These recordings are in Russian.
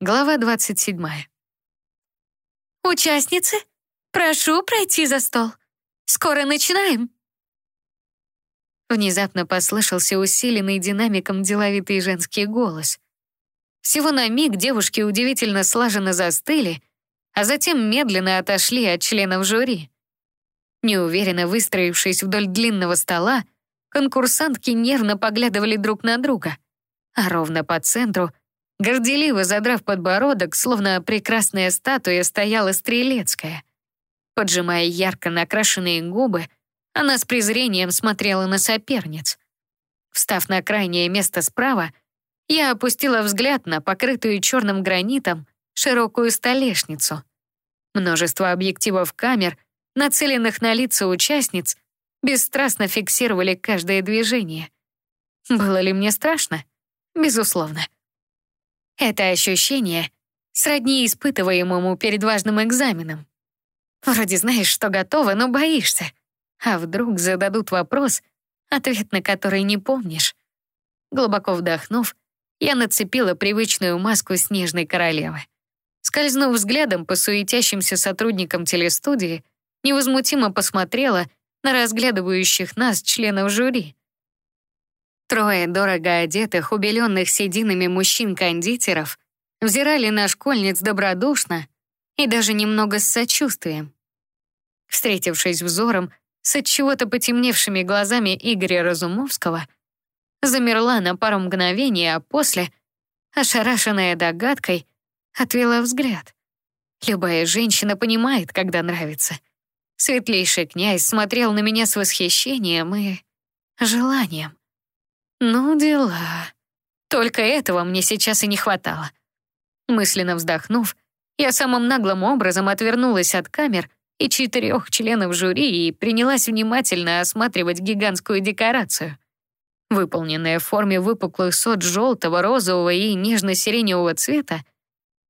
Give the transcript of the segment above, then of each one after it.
Глава 27. «Участницы, прошу пройти за стол. Скоро начинаем». Внезапно послышался усиленный динамиком деловитый женский голос. Всего на миг девушки удивительно слаженно застыли, а затем медленно отошли от членов жюри. Неуверенно выстроившись вдоль длинного стола, конкурсантки нервно поглядывали друг на друга, а ровно по центру, горделиво задрав подбородок, словно прекрасная статуя, стояла Стрелецкая. Поджимая ярко накрашенные губы, она с презрением смотрела на соперниц. Встав на крайнее место справа, я опустила взгляд на покрытую черным гранитом широкую столешницу. Множество объективов камер, нацеленных на лица участниц, бесстрастно фиксировали каждое движение. Было ли мне страшно? Безусловно. Это ощущение сродни испытываемому перед важным экзаменом. Вроде знаешь, что готова, но боишься. А вдруг зададут вопрос, ответ на который не помнишь. Глубоко вдохнув, я нацепила привычную маску снежной королевы. Скользнув взглядом по суетящимся сотрудникам телестудии, невозмутимо посмотрела на разглядывающих нас членов жюри. Трое дорого одетых, убеленных сединами мужчин-кондитеров взирали на школьниц добродушно и даже немного с сочувствием. Встретившись взором с от чего-то потемневшими глазами Игоря Разумовского, замерла на пару мгновений, а после, ошарашенная догадкой, отвела взгляд. Любая женщина понимает, когда нравится. Светлейший князь смотрел на меня с восхищением и желанием. Ну, дела. Только этого мне сейчас и не хватало. Мысленно вздохнув, я самым наглым образом отвернулась от камер и четырех членов жюри и принялась внимательно осматривать гигантскую декорацию. Выполненная в форме выпуклых сот желтого, розового и нежно-сиреневого цвета,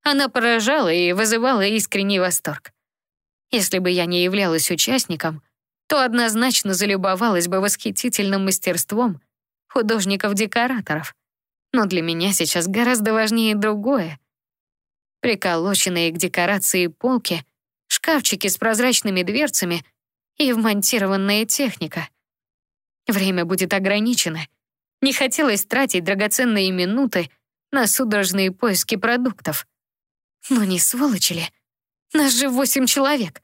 она поражала и вызывала искренний восторг. Если бы я не являлась участником, то однозначно залюбовалась бы восхитительным мастерством художников-декораторов. Но для меня сейчас гораздо важнее другое. Приколоченные к декорации полки, шкафчики с прозрачными дверцами и вмонтированная техника. Время будет ограничено. Не хотелось тратить драгоценные минуты на судорожные поиски продуктов. Но не сволочи ли? Нас же восемь человек.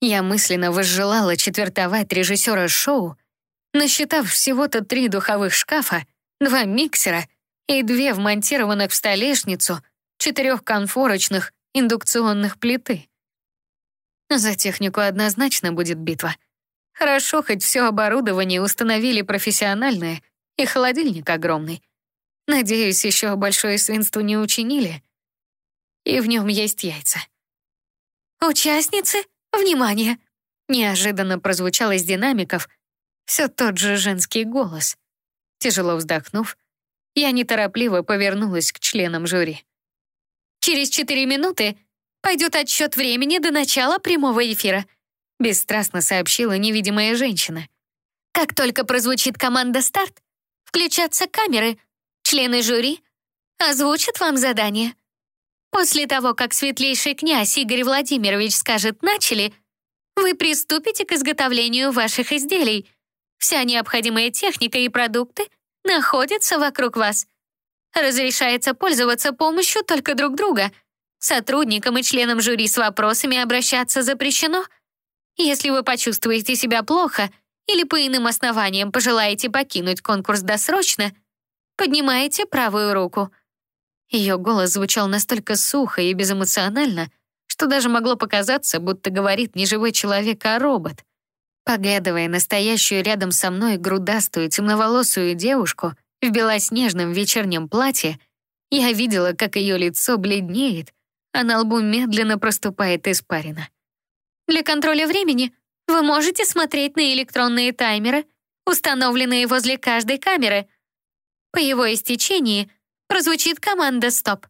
Я мысленно возжелала четвертовать режиссера шоу, насчитав всего-то три духовых шкафа, два миксера и две вмонтированных в столешницу четырех конфорочных индукционных плиты. За технику однозначно будет битва. Хорошо, хоть все оборудование установили профессиональное и холодильник огромный. Надеюсь, еще большое свинство не учинили. И в нем есть яйца. «Участницы, внимание!» Неожиданно прозвучал из динамиков все тот же женский голос. Тяжело вздохнув, я неторопливо повернулась к членам жюри. «Через четыре минуты пойдет отсчет времени до начала прямого эфира», бесстрастно сообщила невидимая женщина. «Как только прозвучит команда «Старт», включатся камеры, члены жюри озвучат вам задание. После того, как светлейший князь Игорь Владимирович скажет «начали», вы приступите к изготовлению ваших изделий. Вся необходимая техника и продукты находятся вокруг вас. Разрешается пользоваться помощью только друг друга. Сотрудникам и членам жюри с вопросами обращаться запрещено. Если вы почувствуете себя плохо или по иным основаниям пожелаете покинуть конкурс досрочно, поднимаете правую руку — ее голос звучал настолько сухо и безэмоционально, что даже могло показаться, будто говорит не живой человек, а робот. Поглядывая на стоящую рядом со мной грудастую темноволосую девушку в белоснежном вечернем платье, я видела, как ее лицо бледнеет, а на лбу медленно проступает испарина. Для контроля времени вы можете смотреть на электронные таймеры, установленные возле каждой камеры. По его истечении — прозвучит команда «Стоп».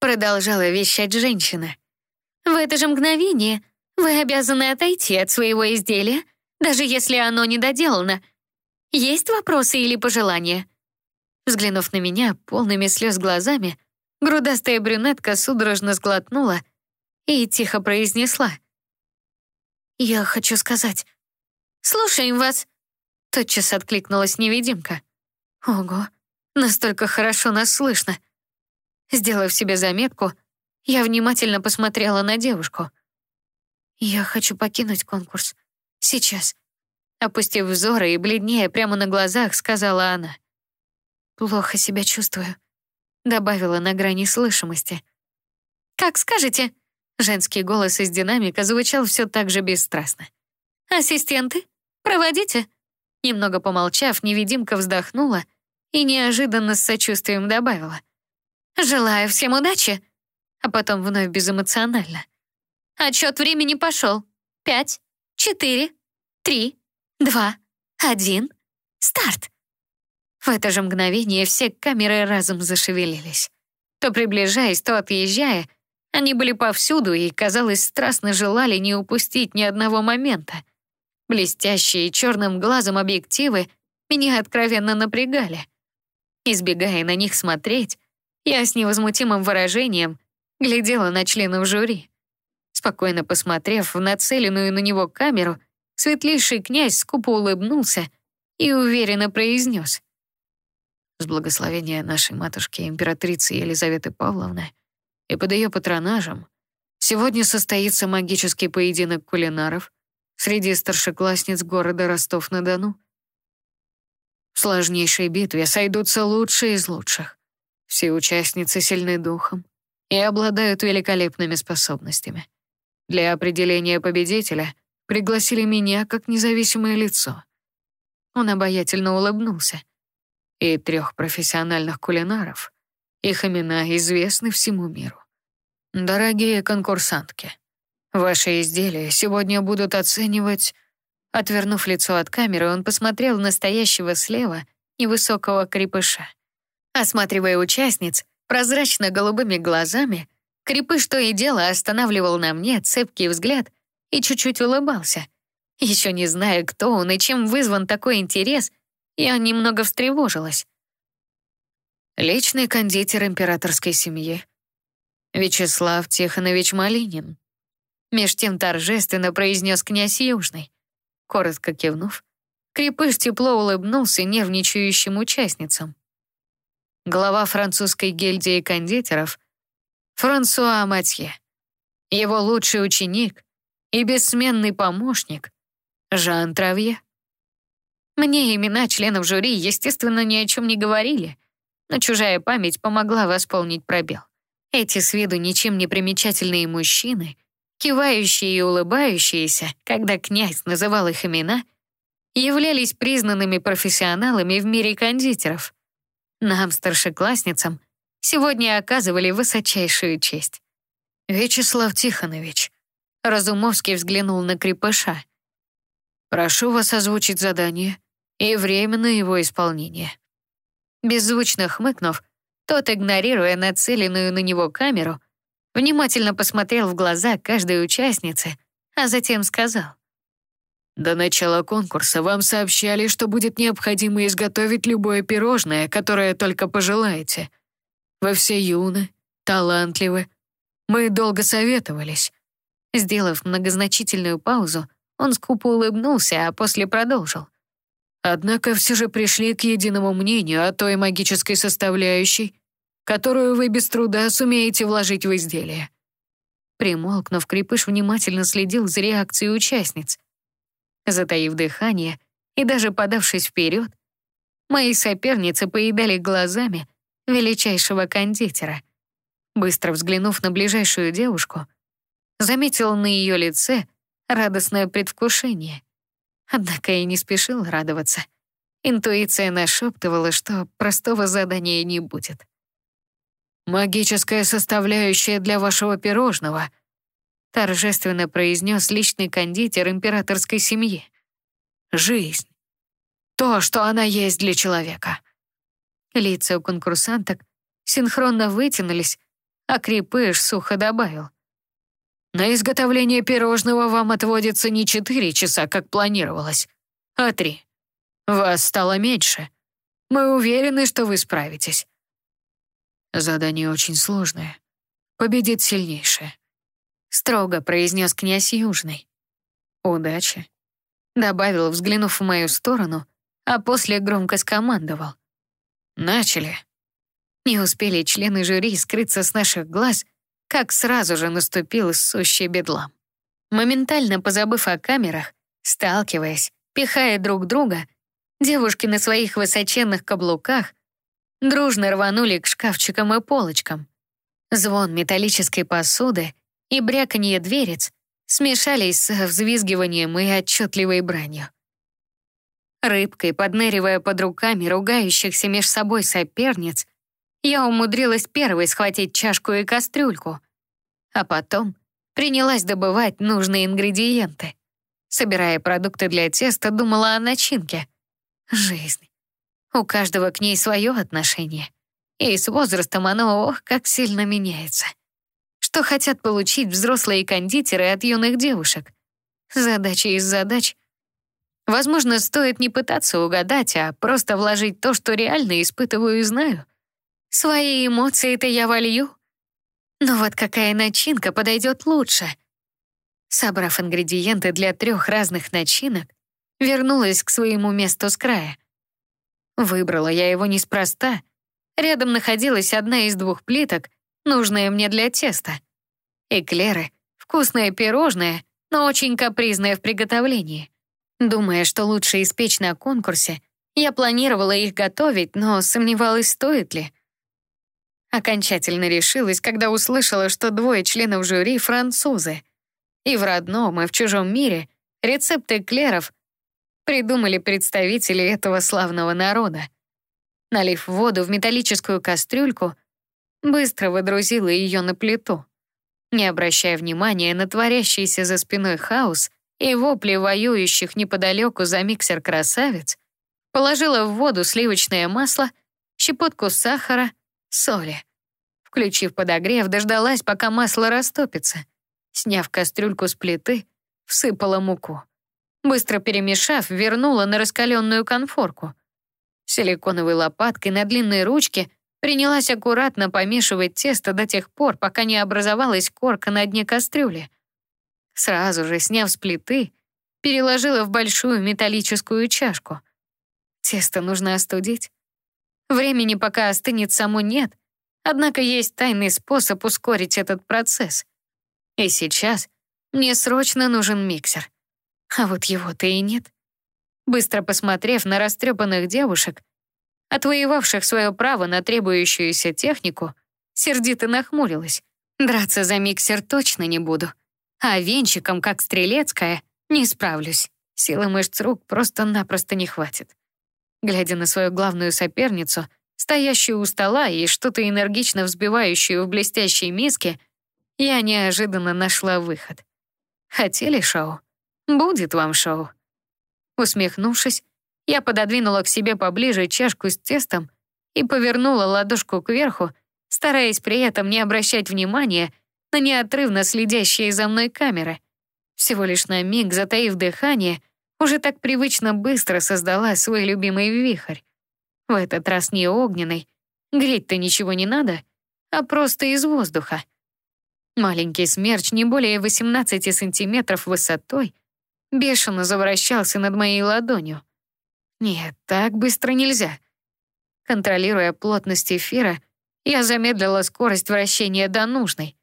Продолжала вещать женщина. В это же мгновение вы обязаны отойти от своего изделия, даже если оно недоделано. Есть вопросы или пожелания? Взглянув на меня полными слез глазами, Грудастая брюнетка судорожно сглотнула и тихо произнесла. «Я хочу сказать. Слушаем вас!» Тотчас откликнулась невидимка. «Ого, настолько хорошо нас слышно!» Сделав себе заметку, я внимательно посмотрела на девушку. «Я хочу покинуть конкурс. Сейчас». Опустив взоры и бледнее прямо на глазах, сказала она. «Плохо себя чувствую», — добавила на грани слышимости. «Как скажете», — женский голос из динамика звучал все так же бесстрастно. «Ассистенты, проводите». Немного помолчав, невидимка вздохнула и неожиданно с сочувствием добавила. «Желаю всем удачи!» А потом вновь безэмоционально. «Отчет времени пошел. Пять, четыре, три, два, один, старт!» В это же мгновение все камеры разом зашевелились. То приближаясь, то отъезжая, они были повсюду и, казалось, страстно желали не упустить ни одного момента. Блестящие черным глазом объективы меня откровенно напрягали. Избегая на них смотреть, я с невозмутимым выражением глядела на членов жюри. Спокойно посмотрев в нацеленную на него камеру, светлейший князь скупо улыбнулся и уверенно произнес. «С благословения нашей матушки императрицы Елизаветы Павловны и под ее патронажем сегодня состоится магический поединок кулинаров среди старшеклассниц города Ростов-на-Дону. В сложнейшей битве сойдутся лучшие из лучших. Все участницы сильны духом и обладают великолепными способностями. Для определения победителя пригласили меня как независимое лицо. Он обаятельно улыбнулся. И трех профессиональных кулинаров. Их имена известны всему миру. Дорогие конкурсантки, ваши изделия сегодня будут оценивать... Отвернув лицо от камеры, он посмотрел на стоящего слева невысокого крепыша. Осматривая участниц, прозрачно-голубыми глазами, крепыш то и дело останавливал на мне цепкий взгляд и чуть-чуть улыбался. Еще не зная, кто он и чем вызван такой интерес, я немного встревожилась. Личный кондитер императорской семьи. Вячеслав Тихонович Малинин. Меж тем торжественно произнес князь Южный. Коротко кивнув, крепыш тепло улыбнулся нервничающим участницам глава французской гильдии кондитеров Франсуа Матье, его лучший ученик и бессменный помощник Жан Травье. Мне имена членов жюри, естественно, ни о чем не говорили, но чужая память помогла восполнить пробел. Эти с виду ничем не примечательные мужчины, кивающие и улыбающиеся, когда князь называл их имена, являлись признанными профессионалами в мире кондитеров — нам, старшеклассницам, сегодня оказывали высочайшую честь. Вячеслав Тихонович. Разумовский взглянул на крепыша. Прошу вас озвучить задание и время на его исполнение. Беззвучно хмыкнув, тот, игнорируя нацеленную на него камеру, внимательно посмотрел в глаза каждой участницы, а затем сказал. До начала конкурса вам сообщали, что будет необходимо изготовить любое пирожное, которое только пожелаете. Вы все юны, талантливы. Мы долго советовались. Сделав многозначительную паузу, он скупо улыбнулся, а после продолжил. Однако все же пришли к единому мнению о той магической составляющей, которую вы без труда сумеете вложить в изделие. Примолкнув, Крепыш внимательно следил за реакцией участниц — Затаив дыхание и даже подавшись вперед, мои соперницы поедали глазами величайшего кондитера. Быстро взглянув на ближайшую девушку, заметил на ее лице радостное предвкушение. Однако я не спешил радоваться. Интуиция нашептывала, что простого задания не будет. «Магическая составляющая для вашего пирожного торжественно произнес личный кондитер императорской семьи. «Жизнь. То, что она есть для человека». Лица у конкурсанток синхронно вытянулись, а Крепыш сухо добавил. «На изготовление пирожного вам отводится не четыре часа, как планировалось, а три. Вас стало меньше. Мы уверены, что вы справитесь». Задание очень сложное. Победит сильнейшее. Строго произнес князь Южный. Удачи. Добавил, взглянув в мою сторону, а после громко скомандовал. Начали. Не успели члены жюри скрыться с наших глаз, как сразу же наступил сущий бедлам. Моментально позабыв о камерах, сталкиваясь, пихая друг друга, девушки на своих высоченных каблуках дружно рванули к шкафчикам и полочкам. Звон металлической посуды и бряканье дверец смешались с взвизгиванием и отчетливой бранью. Рыбкой, подныривая под руками ругающихся меж собой соперниц, я умудрилась первой схватить чашку и кастрюльку, а потом принялась добывать нужные ингредиенты. Собирая продукты для теста, думала о начинке. Жизнь. У каждого к ней свое отношение. И с возрастом оно, ох, как сильно меняется. Что хотят получить взрослые кондитеры от юных девушек? Задача из задач. Возможно, стоит не пытаться угадать, а просто вложить то, что реально испытываю и знаю. Свои эмоции-то я волью. Но вот какая начинка подойдет лучше? Собрав ингредиенты для трех разных начинок, вернулась к своему месту с края. Выбрала я его неспроста. Рядом находилась одна из двух плиток, нужная мне для теста. Эклеры — вкусное пирожное, но очень капризное в приготовлении. Думая, что лучше испечь на конкурсе, я планировала их готовить, но сомневалась, стоит ли. Окончательно решилась, когда услышала, что двое членов жюри — французы. И в родном, и в чужом мире рецепты клеров придумали представители этого славного народа. Налив воду в металлическую кастрюльку, быстро выдрузила ее на плиту. Не обращая внимания на творящийся за спиной хаос и вопли воюющих неподалеку за миксер красавец, положила в воду сливочное масло, щепотку сахара, соли. Включив подогрев, дождалась, пока масло растопится. Сняв кастрюльку с плиты, всыпала муку. Быстро перемешав, вернула на раскаленную конфорку. Силиконовой лопаткой на длинной ручке принялась аккуратно помешивать тесто до тех пор, пока не образовалась корка на дне кастрюли. Сразу же, сняв с плиты, переложила в большую металлическую чашку. Тесто нужно остудить. Времени пока остынет само нет, однако есть тайный способ ускорить этот процесс. И сейчас мне срочно нужен миксер. А вот его-то и нет. Быстро посмотрев на растрепанных девушек, отвоевавших свое право на требующуюся технику, сердито нахмурилась. Драться за миксер точно не буду. А венчиком, как стрелецкая, не справлюсь. Силы мышц рук просто-напросто не хватит. Глядя на свою главную соперницу, стоящую у стола и что-то энергично взбивающую в блестящей миске, я неожиданно нашла выход. Хотели шоу? Будет вам шоу. Усмехнувшись, я пододвинула к себе поближе чашку с тестом и повернула ладошку кверху, стараясь при этом не обращать внимания на неотрывно следящие за мной камеры. Всего лишь на миг, затаив дыхание, уже так привычно быстро создала свой любимый вихрь. В этот раз не огненный, греть-то ничего не надо, а просто из воздуха. Маленький смерч не более 18 сантиметров высотой бешено завращался над моей ладонью. Нет, так быстро нельзя. Контролируя плотность эфира, я замедлила скорость вращения до нужной.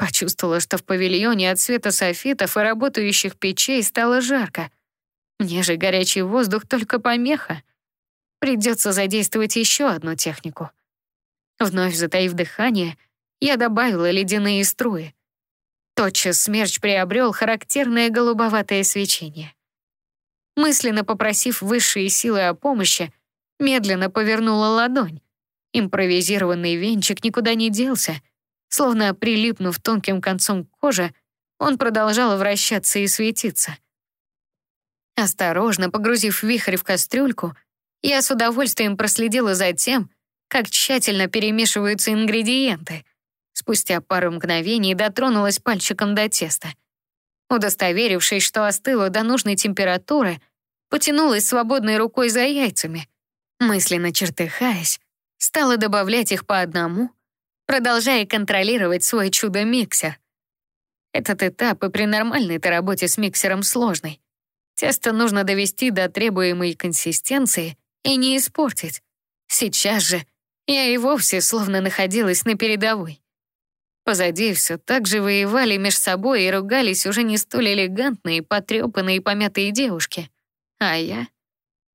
Почувствовала, что в павильоне от света софитов и работающих печей стало жарко. Мне же горячий воздух только помеха. Придется задействовать еще одну технику. Вновь затаив дыхание, я добавила ледяные струи. Тотчас смерч приобрел характерное голубоватое свечение. Мысленно попросив высшие силы о помощи, медленно повернула ладонь. Импровизированный венчик никуда не делся. Словно прилипнув тонким концом к коже, он продолжал вращаться и светиться. Осторожно погрузив вихрь в кастрюльку, я с удовольствием проследила за тем, как тщательно перемешиваются ингредиенты. Спустя пару мгновений дотронулась пальчиком до теста. Удостоверившись, что остыло до нужной температуры, потянулась свободной рукой за яйцами. Мысленно чертыхаясь, стала добавлять их по одному, продолжая контролировать свой чудо-миксер. Этот этап и при нормальной-то работе с миксером сложный. Тесто нужно довести до требуемой консистенции и не испортить. Сейчас же я и вовсе словно находилась на передовой. Позади все так же воевали меж собой и ругались уже не столь элегантные, потрепанные и помятые девушки. А я,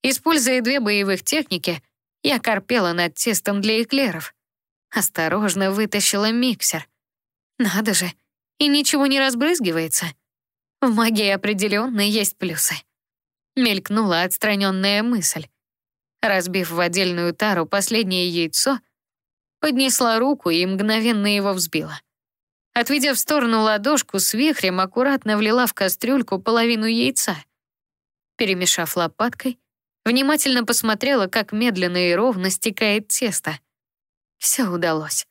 используя две боевых техники, я корпела над тестом для эклеров. Осторожно вытащила миксер. Надо же, и ничего не разбрызгивается. В магии определенно есть плюсы. Мелькнула отстраненная мысль. Разбив в отдельную тару последнее яйцо, поднесла руку и мгновенно его взбила. Отведя в сторону ладошку с вихрем, аккуратно влила в кастрюльку половину яйца. Перемешав лопаткой, внимательно посмотрела, как медленно и ровно стекает тесто. Все удалось.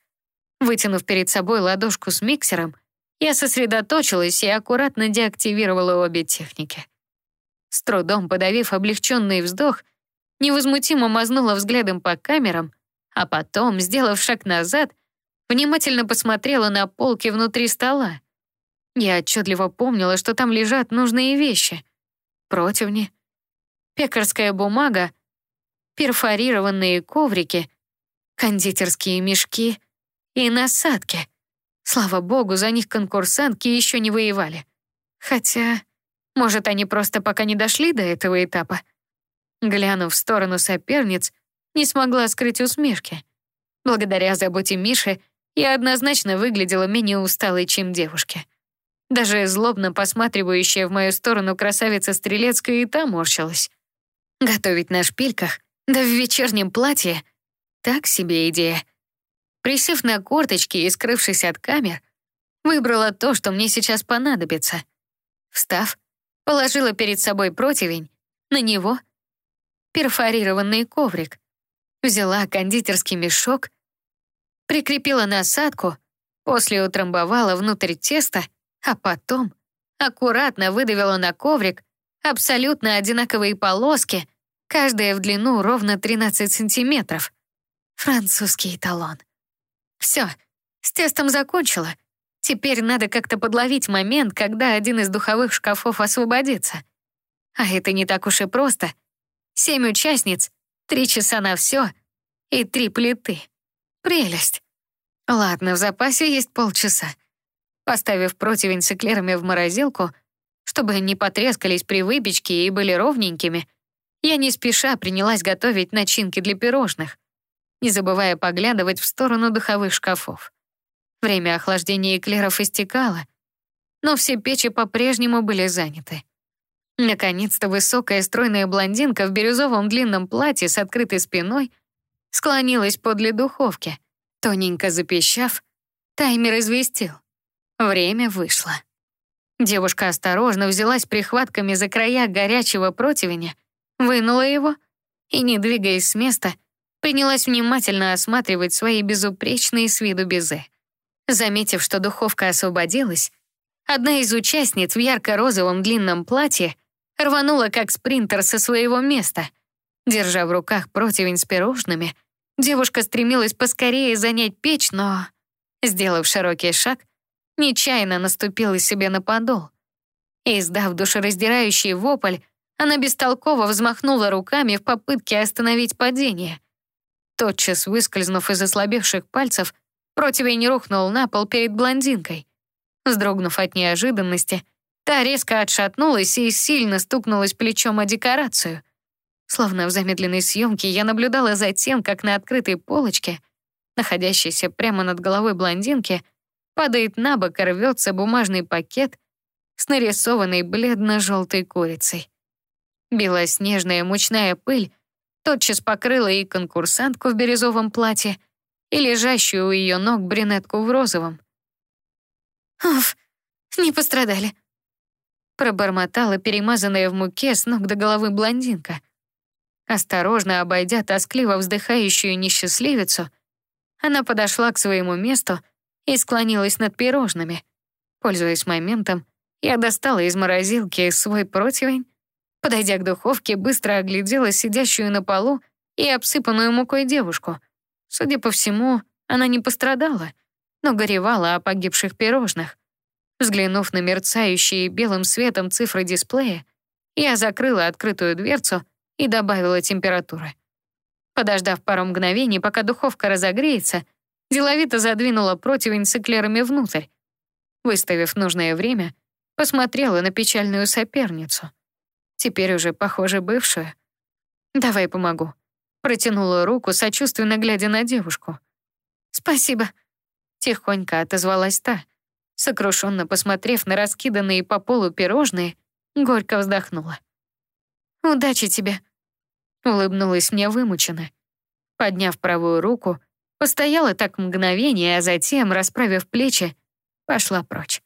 Вытянув перед собой ладошку с миксером, я сосредоточилась и аккуратно деактивировала обе техники. С трудом подавив облегченный вздох, невозмутимо мазнула взглядом по камерам, а потом, сделав шаг назад, внимательно посмотрела на полки внутри стола. Я отчетливо помнила, что там лежат нужные вещи. Противни, пекарская бумага, перфорированные коврики, кондитерские мешки и насадки. Слава богу, за них конкурсантки еще не воевали. Хотя, может, они просто пока не дошли до этого этапа. Глянув в сторону соперниц, не смогла скрыть усмешки. Благодаря заботе Миши я однозначно выглядела менее усталой, чем девушки. Даже злобно посматривающая в мою сторону красавица Стрелецкая и та морщилась. Готовить на шпильках, да в вечернем платье — так себе идея. Присев на корточки и скрывшись от камер, выбрала то, что мне сейчас понадобится. Встав, положила перед собой противень, на него — перфорированный коврик, взяла кондитерский мешок, прикрепила насадку, после утрамбовала внутрь теста, а потом аккуратно выдавила на коврик абсолютно одинаковые полоски, каждая в длину ровно 13 сантиметров. Французский эталон. Все, с тестом закончила. Теперь надо как-то подловить момент, когда один из духовых шкафов освободится. А это не так уж и просто. Семь участниц, три часа на все и три плиты. Прелесть. Ладно, в запасе есть полчаса. Поставив противень с эклерами в морозилку, чтобы они потрескались при выпечке и были ровненькими, я не спеша принялась готовить начинки для пирожных не забывая поглядывать в сторону духовых шкафов. Время охлаждения эклеров истекало, но все печи по-прежнему были заняты. Наконец-то высокая стройная блондинка в бирюзовом длинном платье с открытой спиной склонилась подле духовки. Тоненько запищав, таймер известил. Время вышло. Девушка осторожно взялась прихватками за края горячего противня, вынула его и, не двигаясь с места, принялась внимательно осматривать свои безупречные с виду безе. Заметив, что духовка освободилась, одна из участниц в ярко-розовом длинном платье рванула как спринтер со своего места. Держа в руках противень с пирожными, девушка стремилась поскорее занять печь, но, сделав широкий шаг, нечаянно наступила себе на подол. Издав душераздирающий вопль, она бестолково взмахнула руками в попытке остановить падение. Тотчас выскользнув из ослабевших пальцев, противень рухнул на пол перед блондинкой. Вздрогнув от неожиданности, та резко отшатнулась и сильно стукнулась плечом о декорацию. Словно в замедленной съемке я наблюдала за тем, как на открытой полочке, находящейся прямо над головой блондинки, падает на бок и рвется бумажный пакет с нарисованной бледно-желтой курицей. Белоснежная мучная пыль тотчас покрыла и конкурсантку в бирюзовом платье, и лежащую у ее ног брюнетку в розовом. «Оф, не пострадали», пробормотала перемазанная в муке с ног до головы блондинка. Осторожно обойдя тоскливо вздыхающую несчастливицу, она подошла к своему месту и склонилась над пирожными. Пользуясь моментом, я достала из морозилки свой противень Подойдя к духовке, быстро оглядела сидящую на полу и обсыпанную мукой девушку. Судя по всему, она не пострадала, но горевала о погибших пирожных. Взглянув на мерцающие белым светом цифры дисплея, я закрыла открытую дверцу и добавила температуры. Подождав пару мгновений, пока духовка разогреется, деловито задвинула противень с эклерами внутрь. Выставив нужное время, посмотрела на печальную соперницу. Теперь уже, похоже, бывшую. «Давай помогу». Протянула руку, сочувственно глядя на девушку. «Спасибо», — тихонько отозвалась та. Сокрушенно посмотрев на раскиданные по полу пирожные, горько вздохнула. «Удачи тебе», — улыбнулась мне вымученно. Подняв правую руку, постояла так мгновение, а затем, расправив плечи, пошла прочь.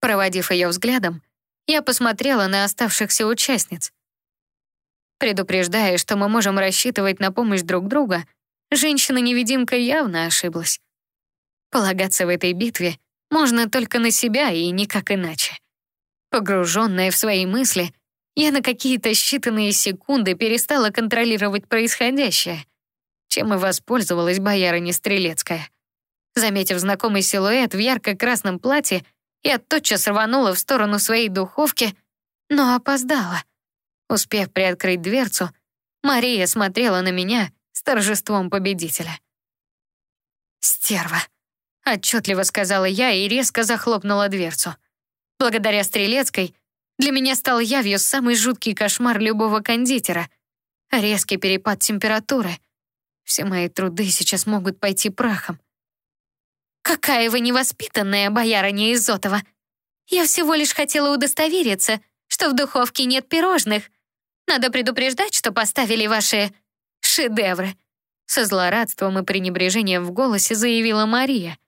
Проводив ее взглядом, я посмотрела на оставшихся участниц. Предупреждая, что мы можем рассчитывать на помощь друг друга, женщина-невидимка явно ошиблась. Полагаться в этой битве можно только на себя и никак иначе. Погруженная в свои мысли, я на какие-то считанные секунды перестала контролировать происходящее, чем и воспользовалась боярыня Стрелецкая. Заметив знакомый силуэт в ярко-красном платье, я тотчас рванула в сторону своей духовки, но опоздала. Успев приоткрыть дверцу, Мария смотрела на меня с торжеством победителя. «Стерва», — отчетливо сказала я и резко захлопнула дверцу. Благодаря Стрелецкой для меня стал явью самый жуткий кошмар любого кондитера. Резкий перепад температуры. Все мои труды сейчас могут пойти прахом. «Какая вы невоспитанная, боярыня Изотова! Я всего лишь хотела удостовериться, что в духовке нет пирожных. Надо предупреждать, что поставили ваши шедевры». Со злорадством и пренебрежением в голосе заявила Мария.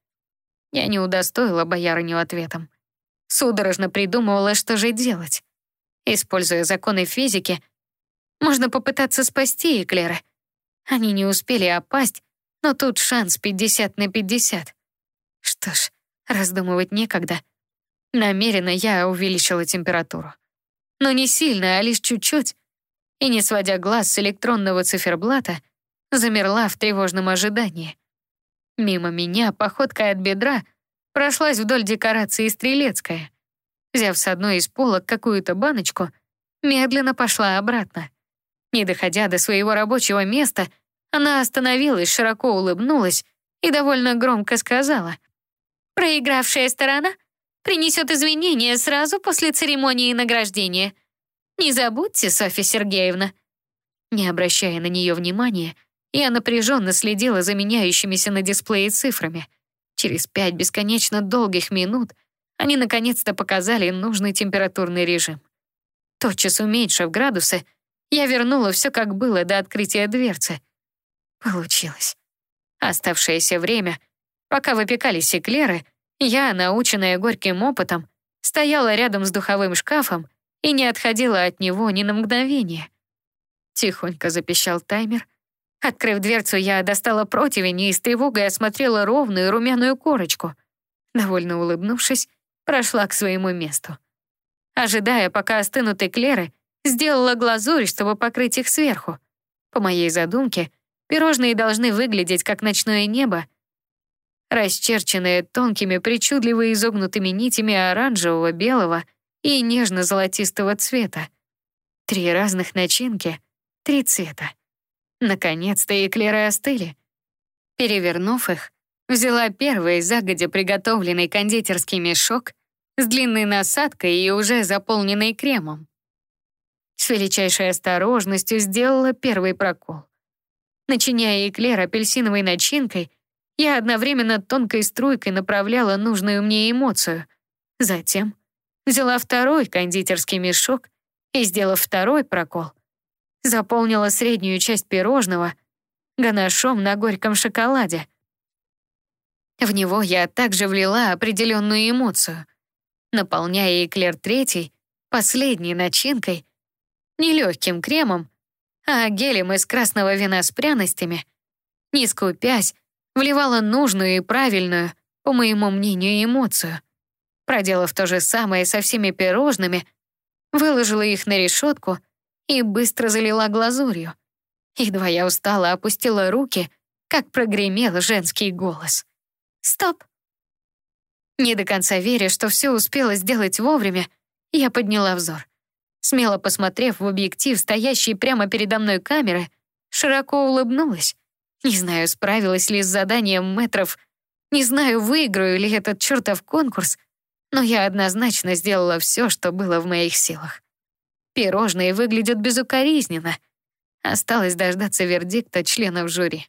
Я не удостоила боярыню ответом. Судорожно придумывала, что же делать. Используя законы физики, можно попытаться спасти Эклера. Они не успели опасть, но тут шанс 50 на 50. Что ж, раздумывать некогда. Намеренно я увеличила температуру. Но не сильно, а лишь чуть-чуть. И, не сводя глаз с электронного циферблата, замерла в тревожном ожидании. Мимо меня, походкой от бедра, прошлась вдоль декорации Стрелецкая. Взяв с одной из полок какую-то баночку, медленно пошла обратно. Не доходя до своего рабочего места, она остановилась, широко улыбнулась и довольно громко сказала — Проигравшая сторона принесет извинения сразу после церемонии награждения. Не забудьте, Софья Сергеевна. Не обращая на нее внимания, я напряженно следила за меняющимися на дисплее цифрами. Через пять бесконечно долгих минут они наконец-то показали нужный температурный режим. Тотчас уменьшив градусы, я вернула все как было до открытия дверцы. Получилось. Оставшееся время — Пока выпекались эклеры, я, наученная горьким опытом, стояла рядом с духовым шкафом и не отходила от него ни на мгновение. Тихонько запищал таймер. Открыв дверцу, я достала противень и с тревогой осмотрела ровную румяную корочку. Довольно улыбнувшись, прошла к своему месту. Ожидая, пока остынут эклеры, сделала глазурь, чтобы покрыть их сверху. По моей задумке, пирожные должны выглядеть как ночное небо, расчерченные тонкими, причудливо изогнутыми нитями оранжевого, белого и нежно-золотистого цвета. Три разных начинки, три цвета. Наконец-то эклеры остыли. Перевернув их, взяла первый загодя приготовленный кондитерский мешок с длинной насадкой и уже заполненный кремом. С величайшей осторожностью сделала первый прокол. Начиняя эклер апельсиновой начинкой, я одновременно тонкой струйкой направляла нужную мне эмоцию. Затем взяла второй кондитерский мешок и, сделав второй прокол, заполнила среднюю часть пирожного ганашом на горьком шоколаде. В него я также влила определенную эмоцию, наполняя эклер третий, последней начинкой, не легким кремом, а гелем из красного вина с пряностями, не скупясь, вливала нужную и правильную, по моему мнению, эмоцию. Проделав то же самое со всеми пирожными, выложила их на решетку и быстро залила глазурью. Едва я устала, опустила руки как прогремел женский голос. «Стоп!» Не до конца веря, что все успела сделать вовремя, я подняла взор. Смело посмотрев в объектив стоящей прямо передо мной камеры, широко улыбнулась. Не знаю, справилась ли с заданием метров, не знаю, выиграю ли этот чертов конкурс, но я однозначно сделала все, что было в моих силах. Пирожные выглядят безукоризненно. Осталось дождаться вердикта членов жюри.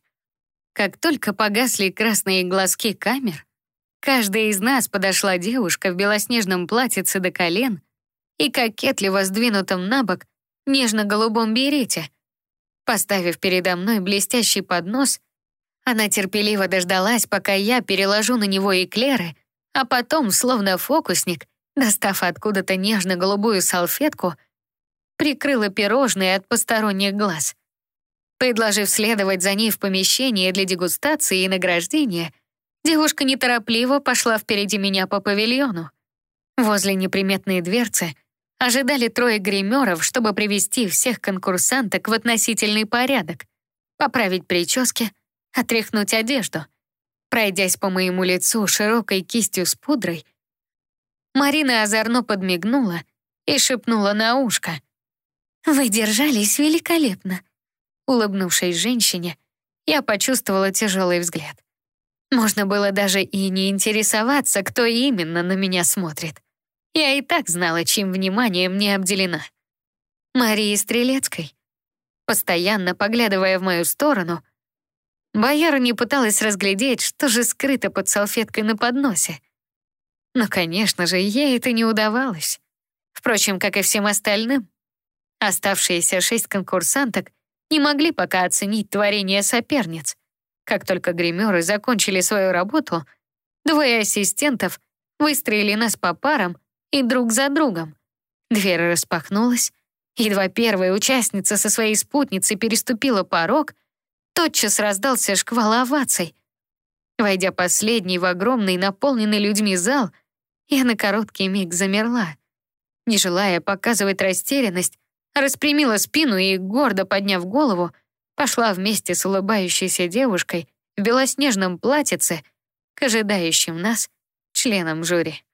Как только погасли красные глазки камер, каждая из нас подошла девушка в белоснежном платьице до колен и кокетливо сдвинутом на бок нежно-голубом берете. Поставив передо мной блестящий поднос, она терпеливо дождалась, пока я переложу на него эклеры, а потом, словно фокусник, достав откуда-то нежно-голубую салфетку, прикрыла пирожные от посторонних глаз. Предложив следовать за ней в помещение для дегустации и награждения, девушка неторопливо пошла впереди меня по павильону. Возле неприметной дверцы ожидали трое гримеров, чтобы привести всех конкурсанток в относительный порядок, поправить прически, отряхнуть одежду. Пройдясь по моему лицу широкой кистью с пудрой, Марина озорно подмигнула и шепнула на ушко. «Вы держались великолепно. Улыбнувшись женщине, я почувствовала тяжелый взгляд. Можно было даже и не интересоваться, кто именно на меня смотрит. Я и так знала, чьим вниманием не обделена. Марии Стрелецкой. Постоянно поглядывая в мою сторону, не пыталась разглядеть, что же скрыто под салфеткой на подносе. Но, конечно же, ей это не удавалось. Впрочем, как и всем остальным. Оставшиеся шесть конкурсанток не могли пока оценить творение соперниц. Как только гримеры закончили свою работу, двое ассистентов выстроили нас по парам и друг за другом. Дверь распахнулась. Едва первая участница со своей спутницей переступила порог, тотчас раздался шквал оваций. Войдя последней в огромный, наполненный людьми зал, я на короткий миг замерла. Не желая показывать растерянность, распрямила спину и, гордо подняв голову, пошла вместе с улыбающейся девушкой в белоснежном платьице к ожидающим нас членам жюри.